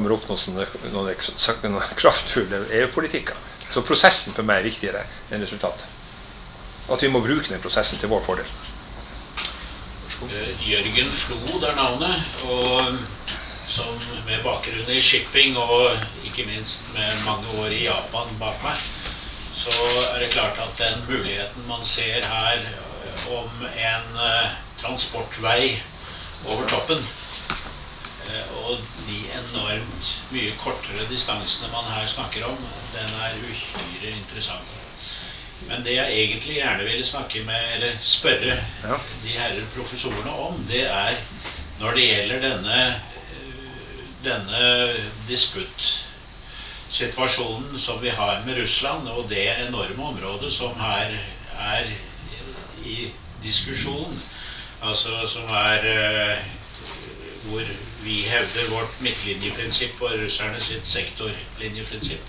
kommer opp noen, noen, noen kraftfulle EU-politikker. Så prosessen for meg er viktigere enn resultatet. At vi må bruke den prosessen til vår fordel. Eh, Jørgen Flo er navnet. og som Med bakgrunn i shipping og ikke minst med mange år i Japan bak meg, så er det klart at den muligheten man ser her om en uh, transportvei over toppen Eh, og enormt mye kortere distansene man her snakker om, den er uhyre interessant. Men det jeg egentlig gjerne ville snakke med, eller spørre ja. de herrer professorene om, det er når det gjelder denne, denne disputtsituasjonen som vi har med Russland, og det enorme området som her er i diskusjon, altså som er eh, hvor vi hevder vårt midtlinjeprinsipp og russerne sitt sektorlinjeprinsipp.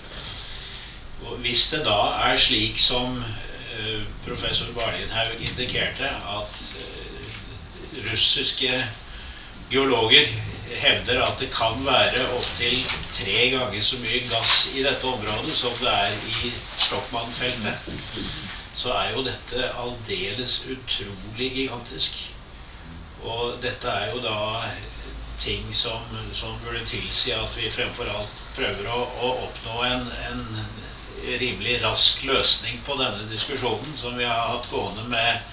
Og hvis det da er slik som uh, professor Barlinhaug indikerte, at uh, russiske geologer hevder at det kan være opptil tre ganger så mye gass i dette området som det er i Stockmann-feltet, så er jo dette aldeles utrolig gigantisk. Og dette er jo da ting som, som, burde tilsi at vi fremfor alt prøver å, å oppnå en, en, rimelig rask løsning på denne diskusjonen som vi har hatt gående med,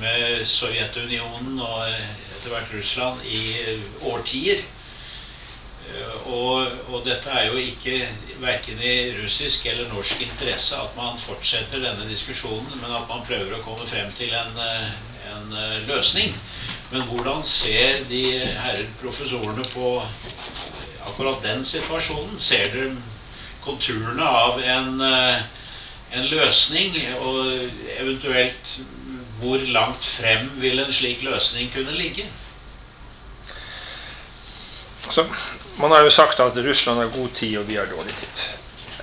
med Sovjetunionen og etter hvert Russland i årtier. Og, og, dette er jo ikke verken i russisk eller norsk interesse at man fortsetter denne diskusjonen, men at man prøver å komme frem til en, en løsning. Men hvordan ser de herrer professorene på akkurat den situasjonen? Ser dere konturene av en, eh, en løsning? Og eventuelt hvor langt frem vil en slik løsning kunne ligge? Altså, man har jo sagt at Russland har god tid, og vi har dårlig tid.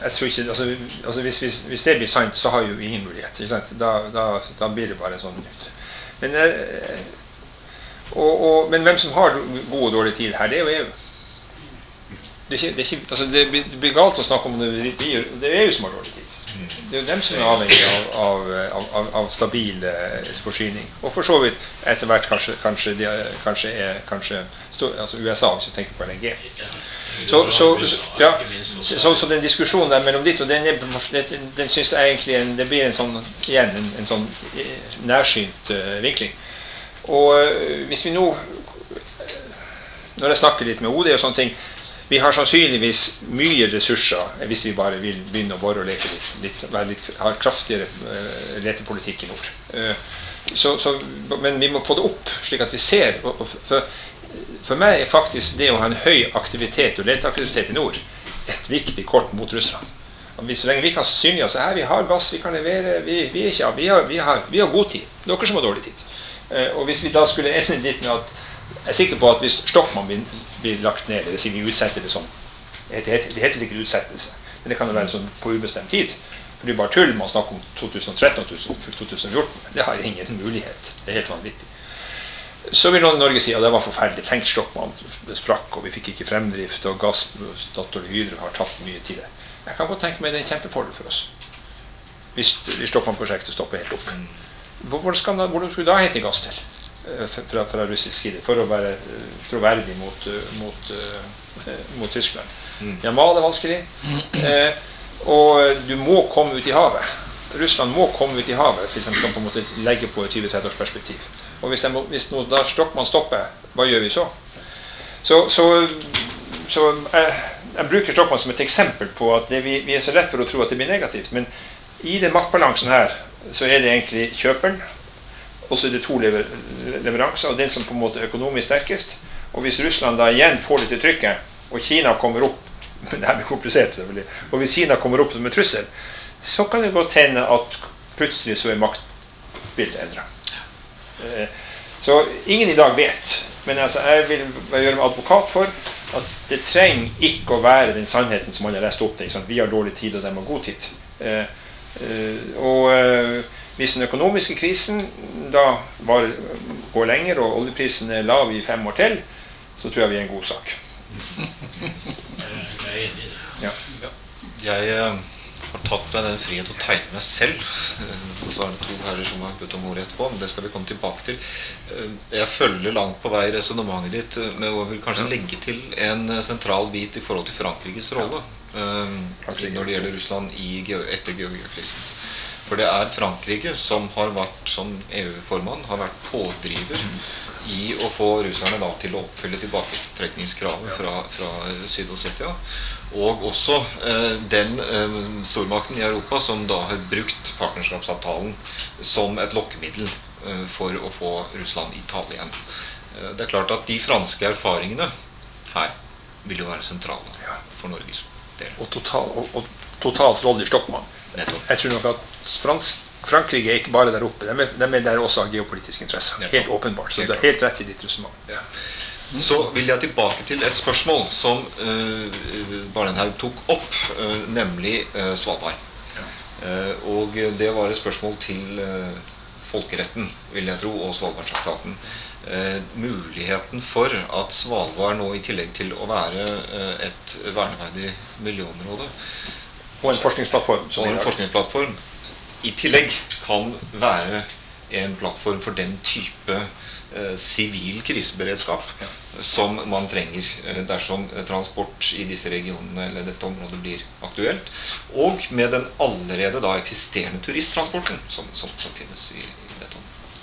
Ikke, altså, altså hvis, hvis, hvis, det blir sant, så har jo ingen mulighet. Da, da, da, blir det bare sånn ut. Men jeg, eh, og, og, men hvem som har god og dårlig tid her, det er jo EU. Det, er ikke, det, er ikke, altså det, blir galt å snakke om det. Det er EU som har dårlig tid. Det er jo dem som er avhengig av, av, av, av stabil eh, forsyning. Og for så vidt etter hvert kanskje, kanskje, de, kanskje, er, kanskje altså USA, hvis du tenker på LNG. Så, så, ja, så, så, den diskusjonen der mellom ditt og den, den, synes jeg egentlig en, det blir en sånn, igjen en, en sånn eh, nærsynt uh, vinkling. Og eh, hvis vi nå Når jeg snakker litt med OD og sånne ting Vi har sannsynligvis mye ressurser hvis vi bare vil begynne å bore og leke litt, litt, litt har kraftigere uh, letepolitikk i nord. Så, så, men vi må få det opp, slik at vi ser. For, for, meg er faktisk det å ha en høy aktivitet og leteaktivitet i nord et viktig kort mot Russland. Og så lenge vi kan synliggjøre oss her, vi har gass, vi kan levere, vi, vi, ikke, vi, har, vi, har, vi har god tid. Dere som har dårlig tid. Eh, og hvis vi da skulle ende dit med at Jeg er sikker på at hvis Stockmann blir, blir lagt ned, eller sier vi utsetter det sånn Det heter sikkert utsettelse, men det kan jo være sånn på ubestemt tid. For det er bare tull man snakker om 2013 og 2014. Det har ingen mulighet. Det er helt vanvittig. Så vil Norge si at det var forferdelig. Tenk Stockmann sprakk, og vi fikk ikke fremdrift, og gass, Statoil Hydro har tatt mye tid. Jeg kan godt tenke meg det er en kjempefordel for oss. Hvis Stockmann-prosjektet stopper helt opp. Hvordan, skal, hvordan skulle da hente gass til eh, fra, fra, russisk side for å være eh, troverdig mot, eh, mot, mot Tyskland? Mm. Jamal er vanskelig. Eh, og du må komme ut i havet. Russland må komme ut i havet hvis de kan på en måte legge på et 20-30 års perspektiv. Og hvis, de, hvis noe, da Stockmann stopper, hva gjør vi så? Så, så, så jeg, jeg, bruker Stockmann som et eksempel på at det, vi, vi, er så rett for å tro at det blir negativt. Men i den maktbalansen her så er det egentlig kjøperen. Og så er det to lever leveranser, og den som på en måte er økonomisk sterkest. Og hvis Russland da igjen får det til trykket, og Kina kommer opp det her blir komplisert selvfølgelig, og hvis Kina kommer opp som en trussel, så kan det godt hende at plutselig så er maktbildet endra. Eh, så ingen i dag vet. Men altså, jeg vil gjøre meg advokat for at det trenger ikke å være den sannheten som man har lest opp til. Vi har dårlig tid, og de har god tid. Eh, og eh, hvis den økonomiske krisen da var, går lenger, og oljeprisen er lav i fem år til, så tror jeg vi er en god sak. Jeg er enig i det. Ja. Jeg eh, har tatt meg den frihet å tegne meg selv. Og så er det to herrer som har bedt om ordet etterpå, men det skal vi komme tilbake til. Eh, Jeg følger langt på vei resonnementet ditt men med å vil kanskje legge til en sentral bit i forhold til Frankrikes rolle eh, når det gjelder Russland etter georgiakrisen. For det er Frankrike som har vært, som EU-formann, har vært pådriver i å få russerne da til å oppfylle tilbaketrekningskravet fra, fra Syd-Ossetia. Og også eh, den eh, stormakten i Europa som da har brukt partnerskapsavtalen som et lokkemiddel eh, for å få Russland i tale igjen. Eh, det er klart at de franske erfaringene her vil jo være sentrale for Norges. Og, total, og, og totalt rolle i Stockmann. Jeg tror nok at fransk, Frankrike er ikke bare der oppe. De er, de er der også av geopolitisk interesse. Nettopp. Helt åpenbart. Så Helt du er helt rett i ditt resonnement. Så vil jeg tilbake til et spørsmål som uh, Barenhaug tok opp, uh, nemlig uh, Svalbard. Eh, og det var et spørsmål til eh, folkeretten, vil jeg tro, og Svalbardtraktaten. Eh, muligheten for at Svalbard nå, i tillegg til å være eh, et verneverdig miljøområde, Og en forskningsplattform. og en forskningsplattform i tillegg kan være en plattform for den type eh, sivil ja. som man trenger eh, dersom eh, transport i disse regionene eller dette området blir aktuelt. Og med den allerede da eksisterende turisttransporten som, som, som finnes i.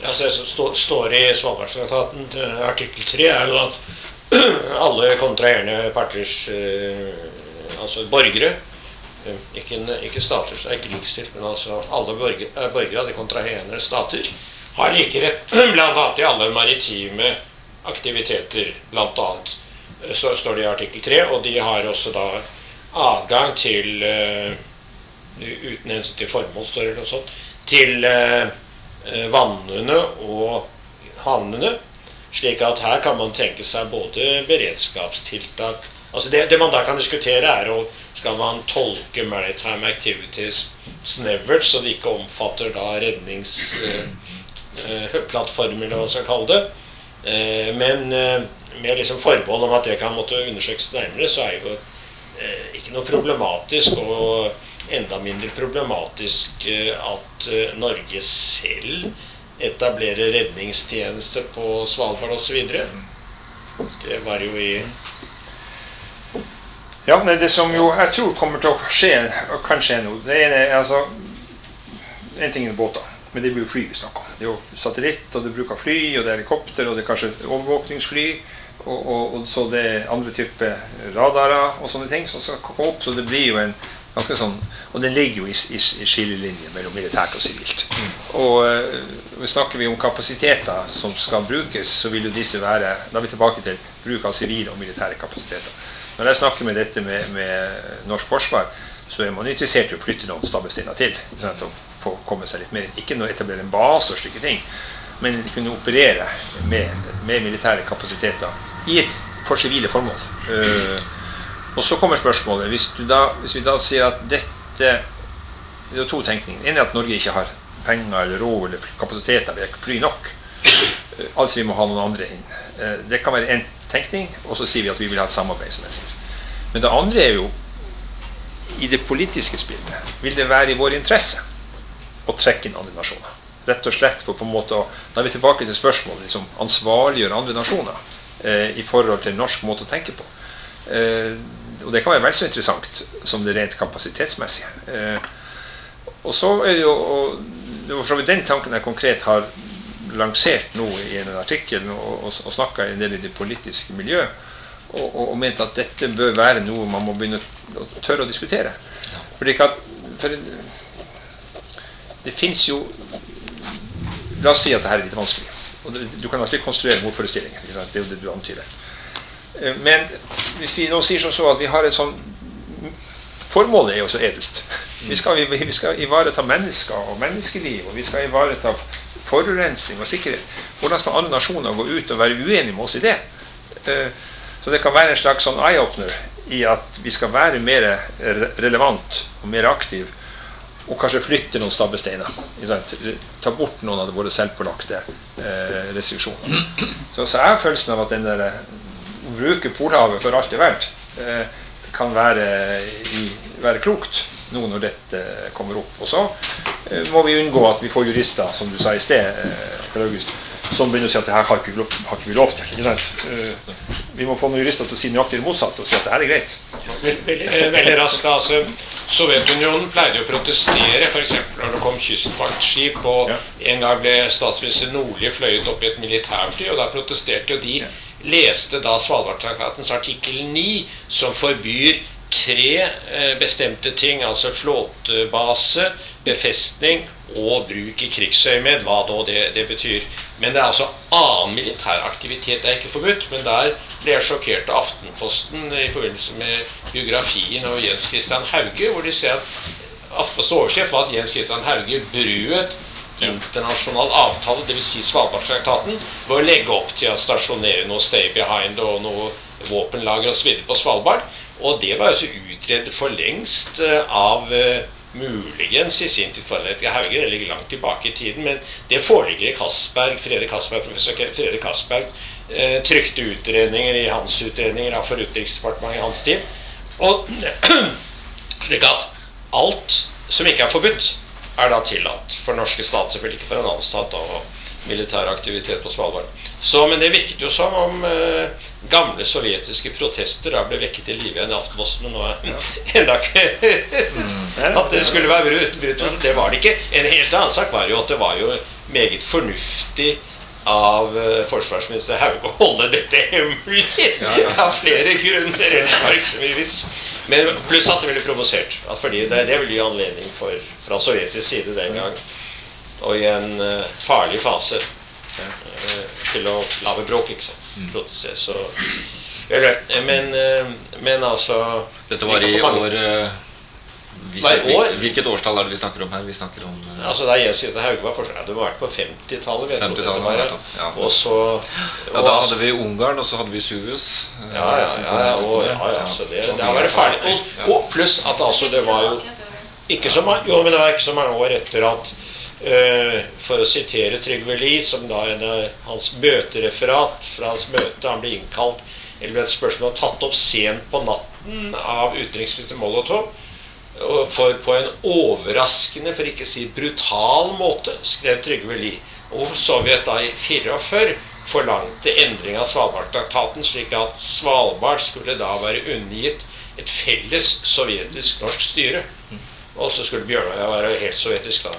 Altså det som stå, står i Svalbardtraktaten, eh, artikkel 3, er jo at alle kontraherende parters eh, altså borgere eh, ikke, ikke stater som er ikke likestilt, men altså alle borgere, er borgere av de kontraherende stater har like rett bl.a. i alle maritime aktiviteter, bl.a. Så står det i artikkel 3, og de har også da adgang til uten hensyn til formål, står det eller noe sånt, til vannene og havnene. Slik at her kan man tenke seg både beredskapstiltak Altså det, det man da kan diskutere, er å skal man tolke maritime activities snevert, så det ikke omfatter da redningsplattformer, eller hva man skal kalle det. Eh, men eh, med liksom forbehold om at det kan måtte undersøkes nærmere, så er jo eh, ikke noe problematisk. og enda mindre problematisk eh, at eh, Norge selv etablerer redningstjeneste på Svalbard osv. Det var jo i Ja, men Det som jo jeg tror kommer til å skje, og kan skje nå det ene er altså En ting er båter, men det blir jo fly vi snakker om. Det er jo satellitt, og det bruker fly, og det er helikopter, og det er kanskje overvåkningsfly. Og, og, og så det er andre typer radarer og sånne ting som skal komme opp. Så det blir jo en ganske sånn Og den ligger jo i, i, i skillelinjen mellom militært og sivilt. Og uh, snakker vi om kapasiteter som skal brukes, så vil jo disse være Da er vi tilbake til bruk av sivile og militære kapasiteter. Når jeg snakker med dette med, med norsk forsvar, så er man interessert i å flytte noen stabbesteiner til. sant, Og få komme seg litt mer inn. Ikke noe etablere en base og slike ting, men kunne operere med, med militære kapasiteter i et, for sivile formål. Eh, og så kommer spørsmålet hvis, da, hvis vi da sier at dette Det er to tenkninger. En er at Norge ikke har penger eller råd eller kapasiteter ved fly nok. Altså vi må ha noen andre inn. Eh, det kan være én tenkning, og så sier vi at vi vil ha et samarbeid. som jeg sier. Men det andre er jo i det politiske spillet vil det være i vår interesse å trekke inn andre nasjoner. Rett og slett for på en måte å Da er vi tilbake til spørsmålet liksom, ansvarliggjøre andre nasjoner eh, i forhold til norsk måte å tenke på. Eh, og det kan være vel så interessant som det rent kapasitetsmessige. Eh, og så er det jo og det var for så vidt den tanken jeg konkret har lansert nå i en artikkel og, og, og snakka en del i det politiske miljøet og, og, og ment at dette bør være noe man må begynne å tørre å diskutere. Fordi at, for det fins jo La oss si at dette er litt vanskelig. Og du kan alltid konstruere motforestillinger. Det er jo det du antyder. Eh, Men hvis vi nå sier som så at vi har et sånn Formålet er jo så edelt. Vi skal, vi, skal ivareta mennesker og menneskeliv, og vi skal ivareta forurensning og sikkerhet. Hvordan skal andre nasjoner gå ut og være uenige med oss i det? Eh, Så det kan være en slags sånn eye-opener i at vi skal være mer relevant og mer aktiv, og kanskje flytte noen stabbesteiner. Ta bort noen av våre selvpålagte eh, restriksjoner. Så, så er følelsen av at den der bruke Polhavet for alt det er verdt, eh, kan være, være klokt nå når dette kommer opp. Og så eh, må vi unngå at vi får jurister, som du sa i sted, eh, Per August, som begynner å si at det her har ikke, har ikke vi lov til. ikke sant? Eh, Vi må få noen jurister til å si nøyaktig det motsatte og si at det her er greit. Veldig, eh, veldig raskt. da, altså, Sovjetunionen pleide å protestere f.eks. når det kom kystvaktskip. og Ja. En gang ble statsminister Nordli fløyet opp i et militærfly, og da protesterte jo de. Leste da Svalbardtraktatens artikkel 9, som forbyr tre eh, bestemte ting. Altså flåtebase, befestning og bruk i krigsøyemed, hva da det, det betyr. Men det er altså annen militær aktivitet det er ikke forbudt. Men der ble jeg sjokkert av Aftenposten i forbindelse med biografien av Jens Christian Hauge, hvor de ser at Aftenpostens oversjef var at Jens Christian Hauge brøt internasjonal avtale, dvs. Si Svalbardtraktaten, ved å legge opp til å stasjonere noe stay behind og noe våpenlager osv. på Svalbard. Og det var altså utredet for lengst eh, av eh, muligens i sin tid til Hauge. Det ligger langt tilbake i tiden, men det foreligger i Castberg. Frede Castberg, professor Frede Castberg eh, trykte utredninger i hans utredninger for Utenriksdepartementet i hans tid. Og slik at alt som ikke er forbudt, er da tillatt for norske stat, selvfølgelig ikke for en annen stat, og militær aktivitet på Svalbard. Så, men det virket jo som om eh, gamle sovjetiske protester da ble vekket til live igjen i Aftenposten, men nå er enda ikke At det skulle være brutt, brutt, det var det ikke. En helt annen sak var jo at det var jo meget fornuftig av uh, forsvarsminister Hauge å holde dette hemmelig av flere grunner. Det var ikke så mye vits. Men pluss at det ville provosert. At fordi det, det ville gi anledning for, fra sovjetisk side den gang, og i en uh, farlig fase, uh, til å lage bråk, ikke sant. Protester, Så Eller, men, uh, men altså Dette var i år eh, vi Var år? Hvilket årstall er det vi snakker om her? Vi snakker om uh, Altså da Jens Christian Hauge var forsker, må det var på 50-tallet. vil jeg tro 50-tallet, dette var, nettopp, ja. Og så Ja, Da hadde vi Ungarn, og så hadde vi Suez. eh, Ja, ja, ja, ja, og, det. ja, ja, så det, Og det har vært farlig. Og, og pluss at altså det var jo ikke så mange, jo, men det var ikke så mange år etter at uh, For å sitere Trygve Lie, som da en hans møtereferat fra hans møte Han ble innkalt eller ble et spørsmål tatt opp sent på natten av utenriksminister Molotov. For på en overraskende, for ikke å si brutal måte, skrev Trygve Lie. Og Sovjet da i 44 forlangte endring av Svalbardtraktaten, slik at Svalbard skulle da være undergitt et felles sovjetisk-norsk styre. Og så skulle Bjørnøya være helt sovjetisk, da.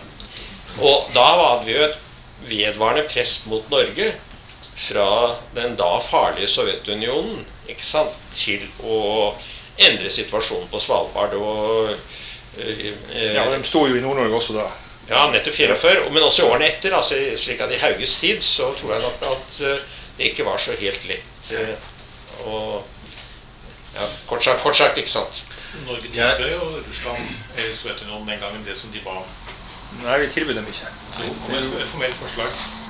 Og da hadde vi jo et vedvarende press mot Norge fra den da farlige Sovjetunionen ikke sant, til å endre situasjonen på Svalbard. og øh, øh, Ja, De sto jo i Nord-Norge også da. ja, nettopp 44, men også i årene etter. Altså, slik at I Hauges tid så tror jeg nok at eh, det ikke var så helt lett Øh, å ja, kort, sagt, kort sagt, ikke sant. Norge tilbød jo Russland eh, Sovjetunionen den gangen det som de ba om. Nei, vi tilbød dem ikke. Om et formelt forslag.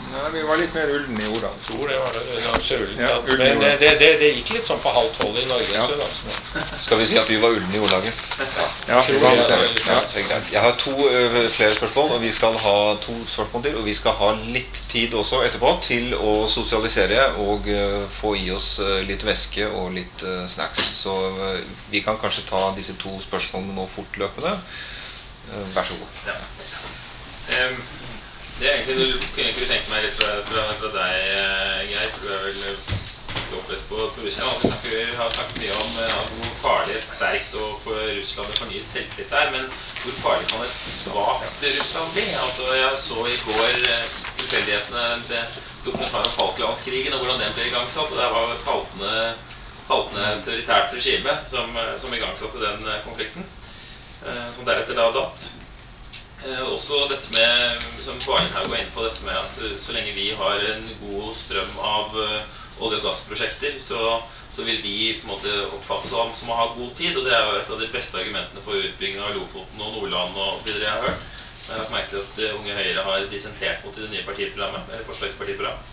Nei, Vi var litt mer ulne i ordene. tror det var det. det ullent, Ja, at- men eh, det, det, det gikk litt sånn på halv tolv i Norge. Ja. Så, altså. Skal vi si at vi var ulne i ordlaget? Ja, Ja, Ja, er. Jeg har to ø, flere spørsmål, og vi skal ha to spørsmål til. Og vi skal ha litt tid også etterpå til å sosialisere og ø, få i oss litt væske og litt ø, snacks. Så ø, vi kan kanskje ta disse to spørsmålene nå fortløpende. Eh, Vær så god. Em, det er egentlig du kunne egentlig tenke meg litt fra, fra, fra deg, eh, Geir. Du er vel ganske opplest på, på Russland. Vi snakker, har snakket mye om eh, altså, hvor farlig et sterkt og for Russland et fornyet selvtillit er. Men hvor farlig kan et svakt Russland bli? Altså, Jeg så i går eh, tilfeldighetene dokumentaren om Falklandskrigen og hvordan den ble igangsatt. og Det var et haltende, haltende autoritært regime som, eh, som igangsatte den eh, konflikten. eh, Som deretter da datt. Eh, også dette med, som Barenhaug var inne på, dette med at eh, så lenge vi har en god strøm av eh, olje- og gassprosjekter, så, så vil vi på en måte oppfattes som, som å ha god tid. Og det er jo et av de beste argumentene for utbygging av Lofoten og Nordland og videre jeg har hørt. Jeg har lagt merke til at eh, Unge Høyre har dissentert mot det nye partiprogrammet. eller forslag til partiprogram.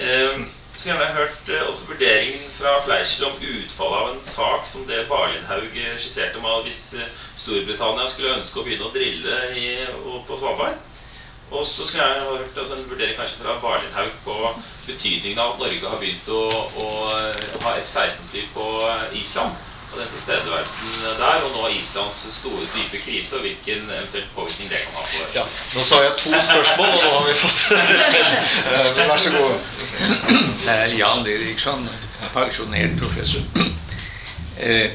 Eh, så gjerne hørt eh, også vurderingen fra Fleischer om utfallet av en sak som det Barlindhaug eh, skisserte om hvis eh, Storbritannia skulle ønske å begynne å drille i, på Svalbard. Og så skulle jeg ha hørt altså, en vurdering kanskje fra Barlindhaug på betydningen av at Norge har begynt å, å ha F-16-fly på Island. Og den tilstedeværelsen der, og nå Islands store, dype krise, og hvilken eventuelt påvirkning det kan ha på. Ja, Nå sa jeg to spørsmål, og nå har vi fått Eh, men Vær så god. Det er Jan Didriksson, pensjonert professor. Eh,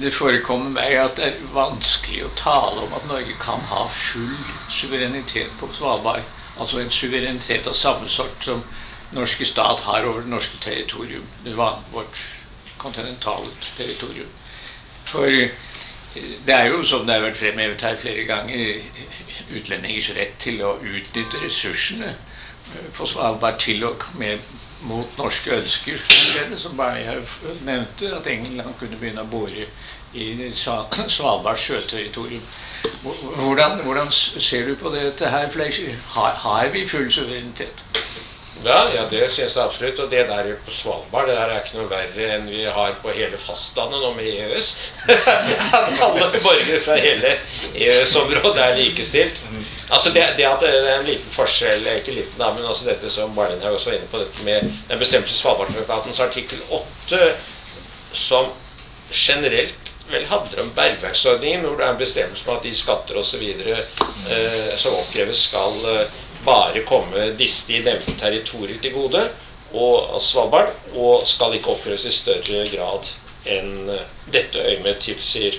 Det forekommer meg at det er vanskelig å tale om at Norge kan ha full suverenitet på Svalbard. Altså en suverenitet av samme sort som norske stat har over det norske territorium. Det var vårt kontinentale territorium. For eh, det er jo, som det har vært fremhevet her flere ganger, utlendingers rett til å utnytte ressursene eh, på Svalbard til å komme mot norske ønsker. Som jeg nevnte, at England kunne begynne å bore i Svalbards sjøterritorium. Hvordan, hvordan ser du på dette her, Fleischer? Har, har vi full suverenitet? Ja, ja, det synes jeg absolutt. Og det der på Svalbard det der er ikke noe verre enn vi har på hele fastlandet nå med EØS. Alle borgere fra hele EØS-området er likestilt. Altså det, det at det er en liten forskjell, ikke liten da, men altså dette som Barlindhaug også var inne på, dette med den bestemte Svalbardtraktatens artikkel 8, som generelt vel handler om bergverksordningen, hvor det er en bestemmelse om at de skatter osv. Eh, som oppkreves, skal eh, bare komme disse de nevnte territorier til gode, og Svalbard, og skal ikke oppkreves i større grad enn dette øyemed tilsier.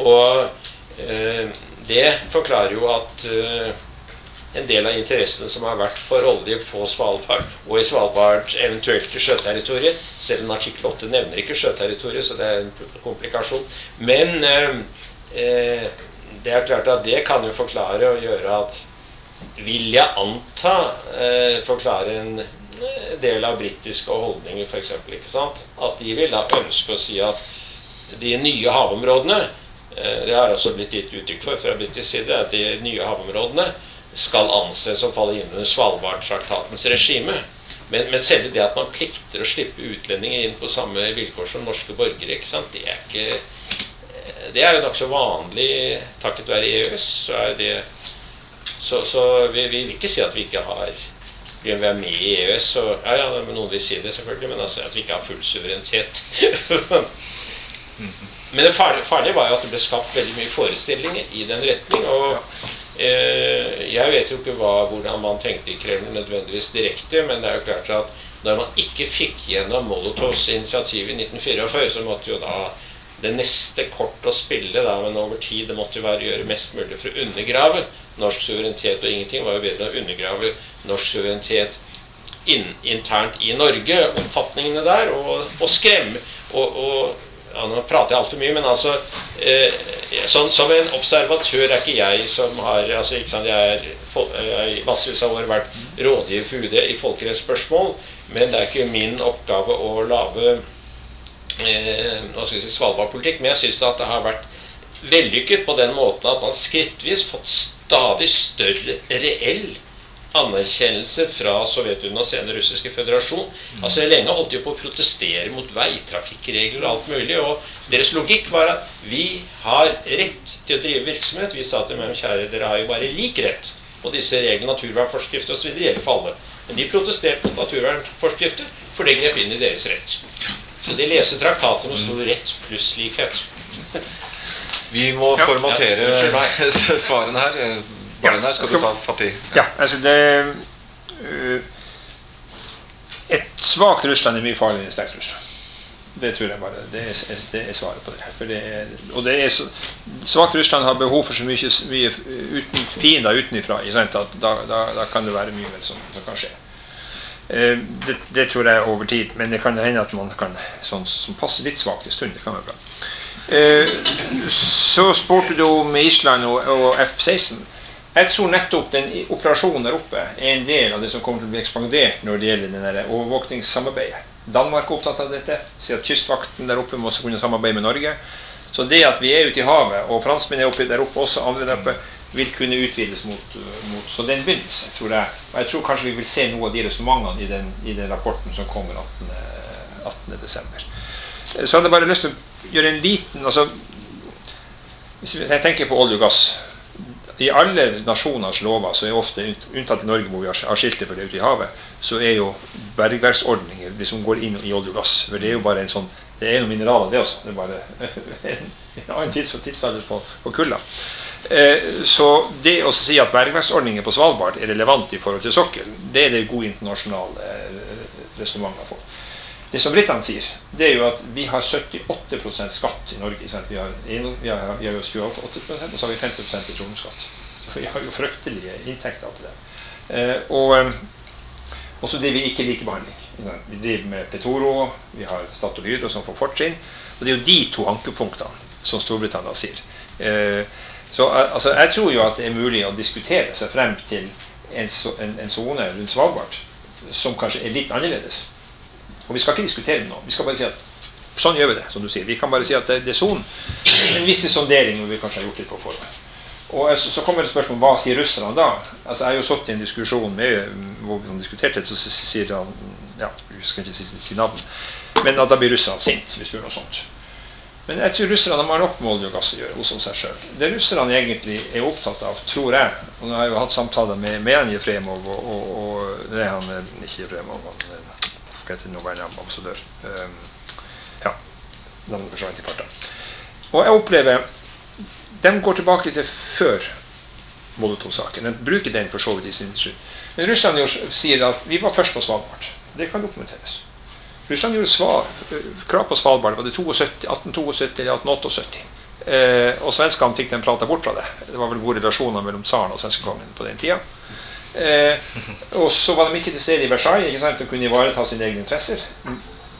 Og eh, det forklarer jo at eh, en del av interessene som har vært for olje på Svalbard, og i Svalbard eventuelt i sjøterritoriet, selv om artikkel 8 nevner ikke sjøterritoriet, så det er en komplikasjon. Men eh, eh, det er klart at det kan jo forklare og gjøre at vil jeg anta eh, forklare en eh, del av britiske holdninger, f.eks. At de vil da ønske å si at de nye havområdene eh, Det har også blitt gitt uttrykk for fra britisk side, at de nye havområdene skal anses å falle inn under Svalbardtraktatens regime. Men, men selve det at man plikter å slippe utlendinger inn på samme vilkår som norske borgere, ikke sant? det er ikke eh, Det er jo nokså vanlig takket være EØS. Så er det så, så vi, vi vil ikke si at vi ikke har vi er med i EØS, og ja, ja, noen vil si det selvfølgelig, men altså at vi ikke har full suverenitet. men det farlige, farlige var jo at det ble skapt veldig mye forestillinger i den retning. og eh, Jeg vet jo ikke hva, hvordan man tenkte i Kreml nødvendigvis direkte, men det er jo klart at når man ikke fikk gjennom Molotovs initiativ i 1944, så måtte jo da det neste kort å spille, da, men over tid, det måtte jo være å gjøre mest mulig for å undergrave norsk suverenitet. Og ingenting var jo bedre å undergrave norsk suverenitet in, internt i Norge, oppfatningene der, og, og skremme og, og ja, Nå prater jeg altfor mye, men altså eh, sånn, Som en observatør er ikke jeg som har altså, ikke sant, Jeg har har i massevis av år vært rådgiver for UD i folkerettsspørsmål, men det er ikke min oppgave å lage eh, si, Svalbard-politikk. Men jeg syns at det har vært vellykket på den måten at man skrittvis fått stadig større reell anerkjennelse fra Sovjetunionen og senere Russiske Føderasjon. Altså Lenge holdt de på å protestere mot veitrafikkregler og alt mulig. Og deres logikk var at vi har rett til å drive virksomhet. Vi sa til dem kjære, dere har jo bare lik rett på disse reglene, naturvernforskrifter osv. gjelder for alle. Men de protesterte mot naturvernforskrifter, for det grep inn i deres rett. Så de leser traktater med stor rett pluss likhet. Vi må Ja. formatere Ja, svarene her. Eh, Barlindhaug, skal skal- du ta fatt i? Ja, altså det øh, Et svakt Russland er mye farligere enn et sterkt Russland. Det tror jeg bare. Det er, det er svaret på det. her. For det er, og det er så, svakt Russland har behov for så mye, mye uten, fiender utenfra da, da, da kan det være mye mer som, som kan skje. Eh, det, det tror jeg er over tid, men det kan hende at man kan sånn som passer litt svakt en stund. Det kan være bra. Eh, så spurte du om Island og, og F-16. Jeg tror nettopp den operasjonen der oppe er en del av det som kommer til å bli ekspandert når det gjelder denne overvåkningssamarbeidet. Danmark er opptatt av dette, sier at kystvakten der oppe må også kunne samarbeide med Norge. Så det at vi er ute i havet, og franskmenn er oppe der oppe også, andre der oppe, vil kunne utvides mot, mot Så det er en begynnelse, tror jeg. Og jeg tror kanskje vi vil se noe av de resonnementene i i den rapporten som kommer 18. 18. desember. Så hadde jeg bare lyst til å gjøre en liten altså, Hvis jeg tenker på olje og gass i alle nasjoners lover, så er ofte unntatt i Norge, hvor vi har skiltet for det ute i havet, så er jo bergverksordninger liksom går inn i olje og gass. For det er jo bare en sånn Det er noen mineraler, det også. Det er bare en annen tids tidsalder på, på kulda. Eh, så det å si at bergverksordninger på Svalbard er relevant i forhold til sokkel, det er det gode internasjonale eh, resonnementer for. Det som britene sier, det er jo at vi har 78% skatt i Norge. Sant? Vi har, har, har jo 28% og så har vi 50% i petroleumsskatt. Så vi har jo fryktelige inntekter til det. Eh, og eh, også driver vi ikke likebehandling. Vi driver med Petoro, vi har Statoil Hydro som får fortrinn. Og det er jo de to ankepunktene som Storbritannia sier. Eh, så altså, jeg tror jo at det er mulig å diskutere seg frem til en sone rundt Svalbard som kanskje er litt annerledes. Og vi skal ikke diskutere noe. Vi skal bare si at sånn gjør vi det. som du sier. Vi kan bare si at det, det er sonen. En viss sondering vi kanskje har gjort litt på forhånd. Og så, så kommer det spørsmål hva sier russerne da? Altså, jeg har jo sittet i en diskusjon med hvor vi diskuterte det, så sier han ja, Jeg husker ikke si, si navn. Men at da blir russerne sint hvis du gjør noe sånt. Men jeg tror russerne har nok med olje og gass å gjøre hos seg sjøl. Det russerne egentlig er opptatt av, tror jeg Og nå har jeg jo hatt samtaler med, med Jefremov og, og, og er han ikke Jefremov, han hva heter Nobel-ambassadør. Um, ja, navnet forsvant i farta. Og jeg opplever de går tilbake til før Molotov-saken. De bruker den for så vidt i sin skyld. Men Russland sier at vi var først på Svalbard. Det kan dokumenteres. Russland gjorde svar, krav på Svalbard var det 72, 1872 eller 1878. Eh, og svenskene fikk den prata bort fra det. Det var vel gode relasjoner mellom tsaren og svenskekongen på den tida. Eh, og så var de ikke til stede i Versailles ikke sant, og kunne ivareta sine egne interesser.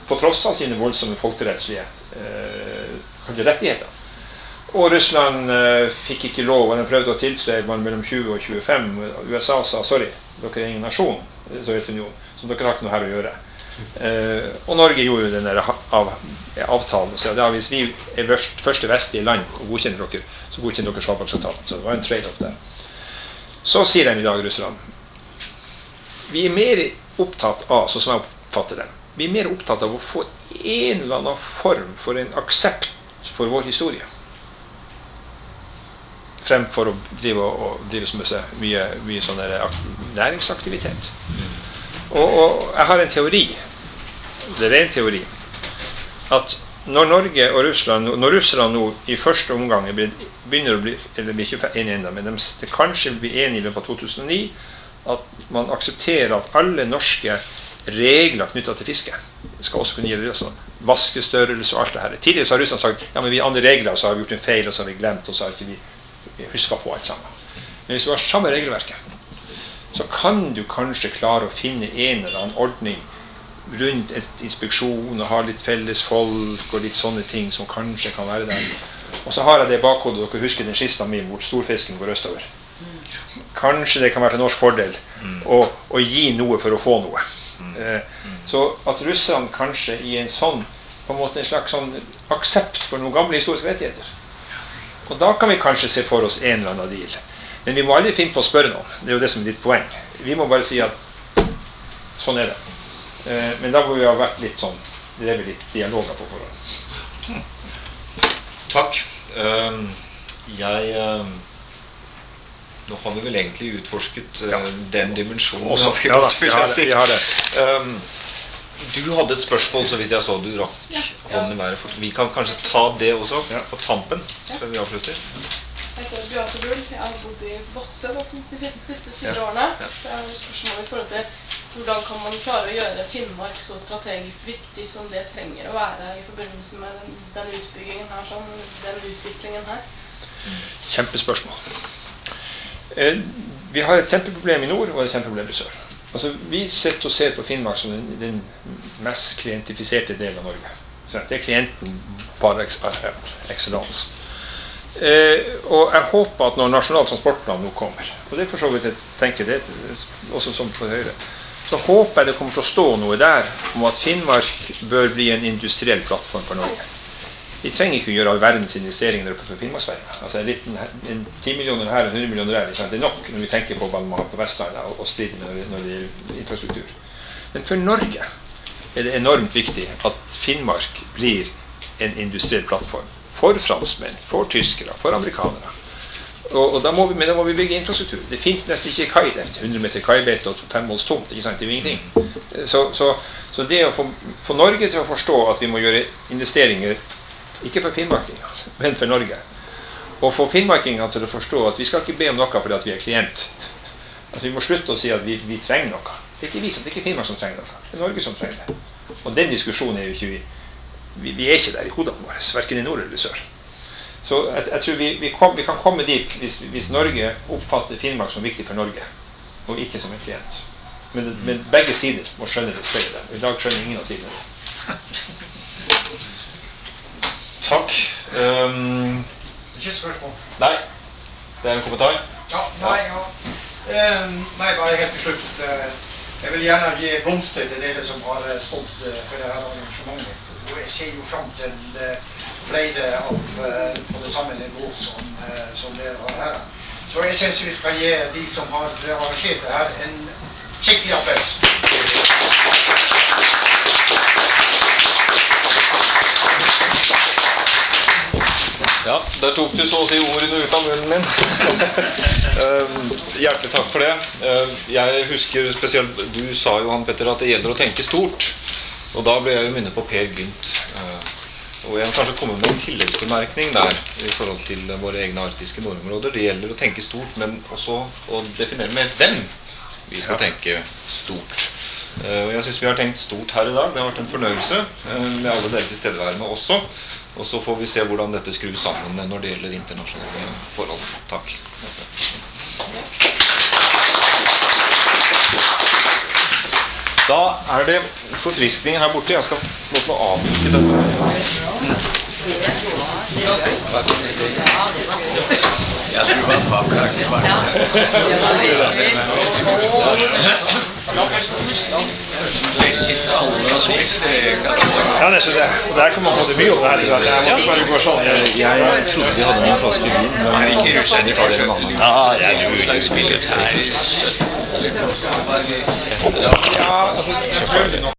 På tross av sine voldsomme folkerettslige eh, rettigheter. Og Russland eh, fikk ikke lov. og De prøvde å tiltre mellom 20 og 25. USA sa sorry, dere er ingen nasjon, Sovjetunionen, så dere har ikke noe her å gjøre. Eh, og Norge gjorde jo den der av, avtalen. Så ja, hvis vi er først, første vestlige land og godkjenner dere, så godkjenner dere Svalbardtraktaten. Så det var en trade-off der. Så sier de i dag, russerne Vi er mer opptatt av, sånn som jeg oppfatter det, vi er mer opptatt av å få en eller annen form for en aksept for vår historie. Fremfor å drive, og, drive så mye, mye sånn næringsaktivitet. Og, og, jeg har en teori, det er en teori, at når Norge og Russland Når Russland nå i første omgang begynner å bli eller blir ikke enige ennå, men de, kanskje blir enige i løpet av 2009 at man aksepterer at alle norske regler knytta til fiske skal også kunne gjelde altså vaskestørrelse og alt det her. Tidligere så har Russland sagt ja, men vi har andre regler, så har vi gjort en feil, og så har vi glemt, og så har ikke vi husker på alt sammen. Men hvis du har samme regelverket, så kan du kanskje klare å finne en eller annen ordning rundt et inspeksjon og har litt felles folk og litt sånne ting som kanskje kan være der. Og så har jeg det i bakhodet. Dere husker den skissa mi hvor storfisken går østover. Kanskje det kan være til norsk fordel å, å gi noe for å få noe. Eh, så at russerne kanskje i en sånn på en måte en slags sånn aksept for noen gamle historiske rettigheter og da kan vi kanskje se for oss en eller annen deal. Men vi må aldri finne på å spørre noen. Det er jo det som er ditt poeng. Vi må bare si at sånn er det. Eh, men da må vi ha vært litt sånn drevet litt dialoger på forhånd. Takk. Um, jeg um, Nå har vi vel egentlig utforsket uh, ja. den dimensjonen ganske godt, vil jeg si. Um, du hadde et spørsmål, så vidt jeg så. Du rakk ja. hånden i været. Vi kan kanskje ta det også ja. på tampen ja. før vi avslutter. Jeg heter Beate Bull. Jeg har bodd i Vadsø de siste fire årene. Det er et spørsmål i forhold til hvordan kan man klare å gjøre Finnmark så strategisk viktig som det trenger å være i forbindelse med den, den utbyggingen her, sånn, den utviklingen her? Kjempespørsmål. Eh, vi har et kjempeproblem i nord og et kjempeproblem i sør. Altså, Vi sitter og ser på Finnmark som den, den mest klientifiserte delen av Norge. Det er klienten par excellence. Eh, og jeg håper at når Nasjonal transportplan nå kommer, og det er for så vidt jeg tenker det også som på Høyre, så håper jeg det kommer til å stå noe der om at Finnmark bør bli en industriell plattform for Norge. Vi trenger ikke å gjøre all verdens investeringer på Finnmarksveien. Altså en liten en 10 millioner her og 100 millioner der det er nok når vi tenker på hva man har på Vestlandet og, og striden når det gjelder infrastruktur. Men for Norge er det enormt viktig at Finnmark blir en industriell plattform. For franskmenn, for tyskere, for amerikanere. Og, og da må vi, men da må vi bygge infrastruktur. Det fins nesten ikke kai der. 100 meter kaibeite og fem måls tomt. ikke sant? Det er jo ingenting. Så, så, så det å få, få Norge til å forstå at vi må gjøre investeringer, ikke for finnmarkinger, men for Norge Og få finnmarkingene til å forstå at vi skal ikke be om noe fordi at vi er klient. Altså Vi må slutte å si at vi, vi trenger noe. Det er ikke vi som, det er ikke Finnmark som trenger noe. Det er Norge som trenger det. Og den diskusjonen er jo ikke vi Vi, vi er ikke der i hodene våre, verken i nord eller sør. Så jeg, jeg tror vi, vi, kom, vi kan komme dit hvis, hvis Norge oppfatter Finnmark som viktig for Norge, og ikke som en klient. Men, men begge sider må skjønne det speilet. I dag skjønner ingen av sidene det. Takk. Um, Ikke spørsmål. nei, det er en kommentar. Ja, nei, ja. Eh, nei, bare helt til slutt. eh, jeg vil gjerne gi blomster til dere som har eh, stått eh, for dette arrangementet. Og jeg ser jo fram til eh, flere av eh, på det samme nivå som, eh, som dere har her. Så jeg syns vi skal gi de som har arrangert det her, en skikkelig applaus. Ja, der tok du så å si ordene ut av munnen min. um, hjertelig takk for det. Um, jeg husker spesielt Du sa jo, han Petter, at det gjelder å tenke stort. Og da ble jeg jo minnet på Per Gynt. Uh, og jeg har kanskje kommet med en tilleggsbemerkning der i forhold til våre egne arktiske nordområder. Det gjelder å tenke stort, men også å definere med hvem vi skal tenke stort. Uh, og jeg syns vi har tenkt stort her i dag. Det har vært en fornøyelse uh, med alle dere tilstedeværende også. Og så får vi se hvordan dette skrus sammen når det gjelder internasjonale forhold. Takk. Da er det forfriskninger her borte. Jeg skal få lov til å avbruke dette. Ja, du var fabelaktig. Litt alle aspekter. Ja, nesten det. Og der kan man få det mye det her. Jeg måtte bare gå sånn. Jeg trodde vi hadde vin, men vi tar det en annen. Ja. Ja, altså, nok.